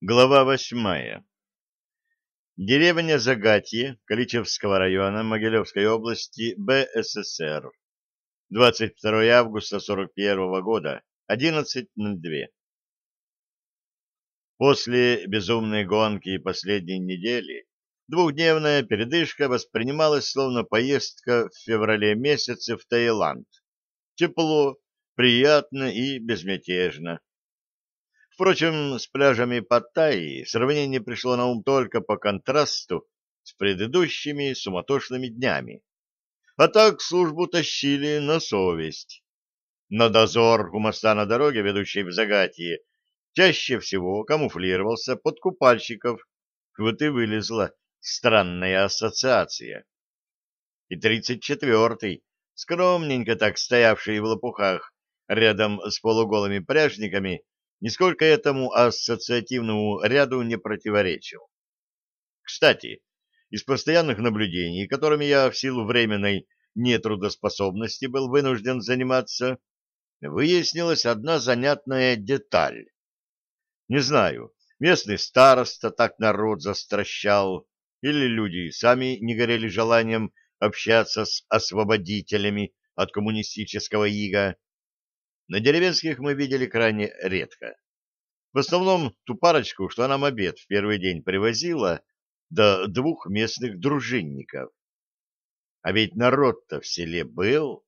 Глава восьмая. Деревня Загатье Каличевского района Могилевской области БССР. 22 августа 41 года, 11.02. После безумной гонки последней недели двухдневная передышка воспринималась словно поездка в феврале месяце в Таиланд. Тепло, приятно и безмятежно. Впрочем, с пляжами Паттайи сравнение пришло на ум только по контрасту с предыдущими суматошными днями. А так службу тащили на совесть. На дозор у моста на дороге, ведущей в Загатье, чаще всего камуфлировался под купальщиков. Вот и вылезла странная ассоциация. И тридцать четвертый, скромненько так стоявший в лопухах рядом с полуголыми пряжниками, нисколько этому ассоциативному ряду не противоречил. Кстати, из постоянных наблюдений, которыми я в силу временной нетрудоспособности был вынужден заниматься, выяснилась одна занятная деталь. Не знаю, местный староста так народ застращал, или люди сами не горели желанием общаться с освободителями от коммунистического ига, на деревенских мы видели крайне редко. В основном ту парочку, что нам обед в первый день привозила, до двух местных дружинников. А ведь народ-то в селе был.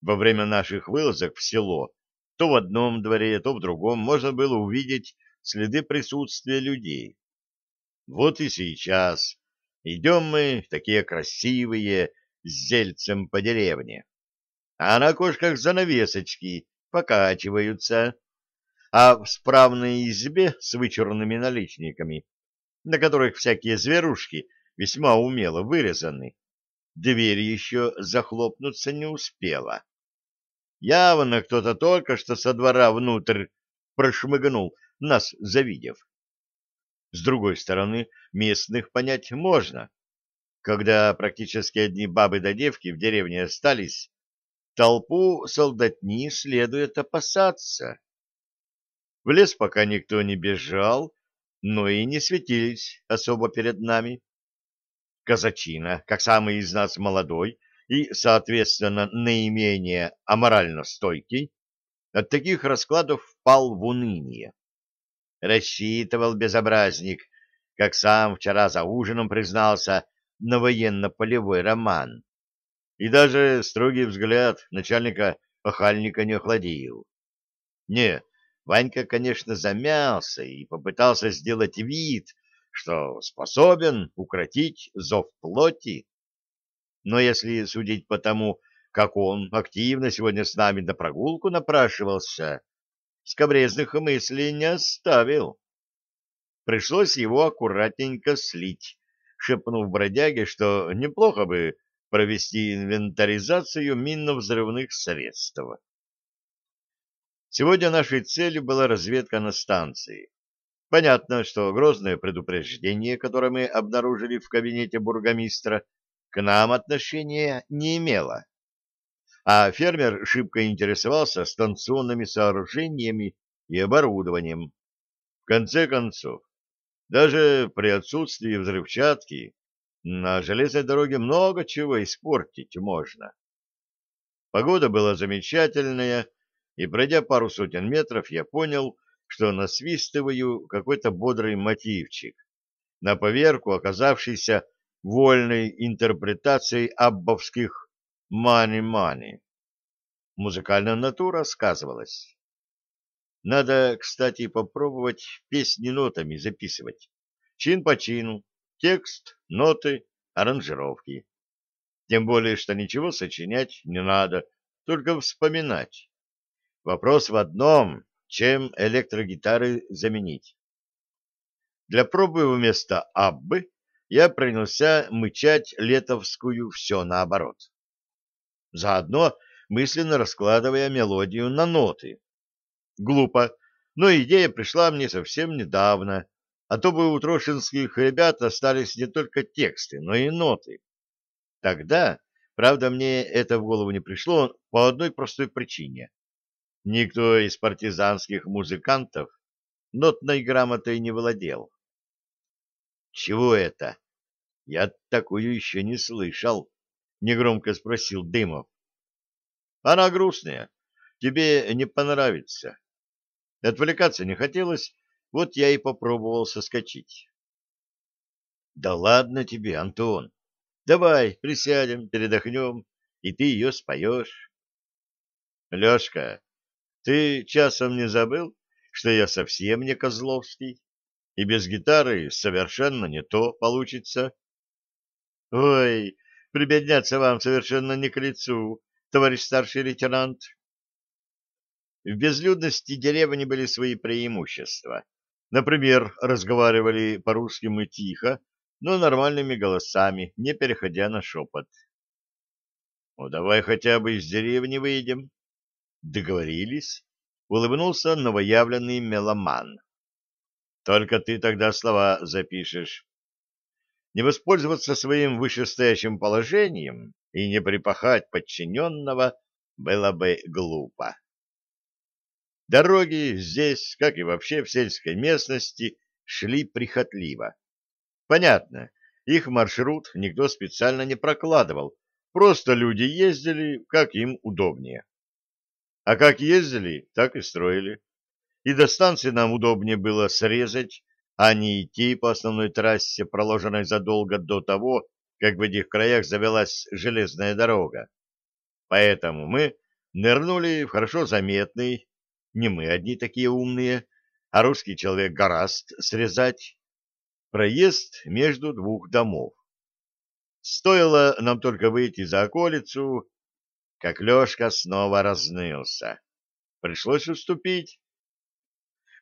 Во время наших вылазок в село то в одном дворе, то в другом можно было увидеть следы присутствия людей. Вот и сейчас идем мы, такие красивые, с зельцем по деревне а на окошках занавесочки покачиваются, а в справной избе с вычурными наличниками, на которых всякие зверушки весьма умело вырезаны, дверь еще захлопнуться не успела. Явно кто-то только что со двора внутрь прошмыгнул, нас завидев. С другой стороны, местных понять можно. Когда практически одни бабы да девки в деревне остались, толпу солдатни следует опасаться. В лес пока никто не бежал, но и не светились особо перед нами. Казачина, как самый из нас молодой и, соответственно, наименее аморально стойкий, от таких раскладов впал в уныние. Рассчитывал безобразник, как сам вчера за ужином признался, на военно-полевой роман и даже строгий взгляд начальника охальника не охладил. Не, Ванька, конечно, замялся и попытался сделать вид, что способен укротить зов плоти. Но если судить по тому, как он активно сегодня с нами на прогулку напрашивался, скобрезных мыслей не оставил. Пришлось его аккуратненько слить, шепнув бродяге, что неплохо бы провести инвентаризацию минно-взрывных средств. Сегодня нашей целью была разведка на станции. Понятно, что грозное предупреждение, которое мы обнаружили в кабинете бургомистра, к нам отношения не имело. А фермер шибко интересовался станционными сооружениями и оборудованием. В конце концов, даже при отсутствии взрывчатки на железной дороге много чего испортить можно. Погода была замечательная, и, пройдя пару сотен метров, я понял, что насвистываю какой-то бодрый мотивчик, на поверку оказавшийся вольной интерпретацией аббовских «мани-мани». Музыкальная натура сказывалась. Надо, кстати, попробовать песни нотами записывать. Чин по чину, Текст, ноты, аранжировки. Тем более, что ничего сочинять не надо, только вспоминать. Вопрос в одном, чем электрогитары заменить. Для пробы вместо «аббы» я принялся мычать летовскую «все наоборот». Заодно мысленно раскладывая мелодию на ноты. Глупо, но идея пришла мне совсем недавно, а то бы у трошинских ребят остались не только тексты, но и ноты. Тогда, правда, мне это в голову не пришло по одной простой причине. Никто из партизанских музыкантов нотной грамотой не владел. — Чего это? Я такую еще не слышал, — негромко спросил Дымов. — Она грустная. Тебе не понравится. Отвлекаться не хотелось, вот я и попробовал соскочить. — Да ладно тебе, Антон. Давай присядем, передохнем, и ты ее споешь. — Лешка, ты часом не забыл, что я совсем не Козловский, и без гитары совершенно не то получится? — Ой, прибедняться вам совершенно не к лицу, товарищ старший лейтенант. В безлюдности деревни были свои преимущества. Например, разговаривали по-русски мы тихо, но нормальными голосами, не переходя на шепот. «Ну, давай хотя бы из деревни выйдем». «Договорились?» — улыбнулся новоявленный меломан. «Только ты тогда слова запишешь. Не воспользоваться своим вышестоящим положением и не припахать подчиненного было бы глупо». Дороги здесь, как и вообще в сельской местности, шли прихотливо. Понятно, их маршрут никто специально не прокладывал, просто люди ездили, как им удобнее. А как ездили, так и строили. И до станции нам удобнее было срезать, а не идти по основной трассе, проложенной задолго до того, как в этих краях завелась железная дорога. Поэтому мы нырнули в хорошо заметный, не мы одни такие умные, а русский человек гораст срезать. Проезд между двух домов. Стоило нам только выйти за околицу, как Лешка снова разнылся. Пришлось уступить.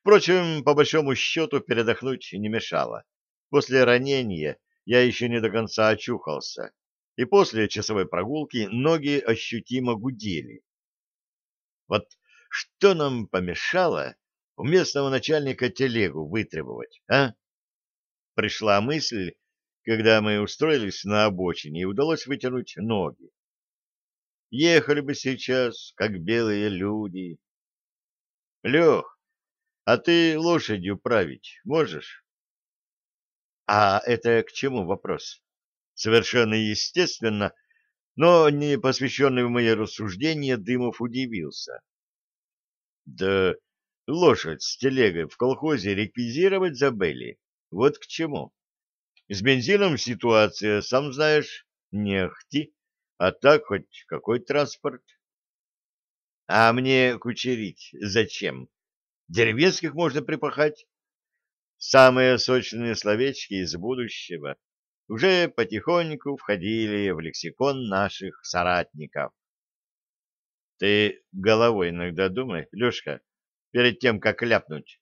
Впрочем, по большому счету, передохнуть не мешало. После ранения я еще не до конца очухался, и после часовой прогулки ноги ощутимо гудели. Вот что нам помешало у местного начальника телегу вытребовать, а? Пришла мысль, когда мы устроились на обочине, и удалось вытянуть ноги. Ехали бы сейчас, как белые люди. Лех, а ты лошадью править можешь? А это к чему вопрос? Совершенно естественно, но не посвященный в мои рассуждения Дымов удивился. Да лошадь с телегой в колхозе реквизировать забыли. Вот к чему. С бензином ситуация, сам знаешь, не ахти, а так хоть какой транспорт. А мне кучерить зачем? Деревенских можно припахать. Самые сочные словечки из будущего уже потихоньку входили в лексикон наших соратников. Ты головой иногда думай, Лешка, перед тем, как ляпнуть.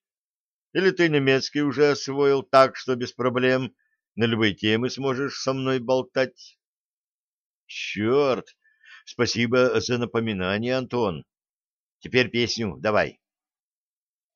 Или ты немецкий уже освоил так, что без проблем на любые темы сможешь со мной болтать? Черт! Спасибо за напоминание, Антон. Теперь песню давай.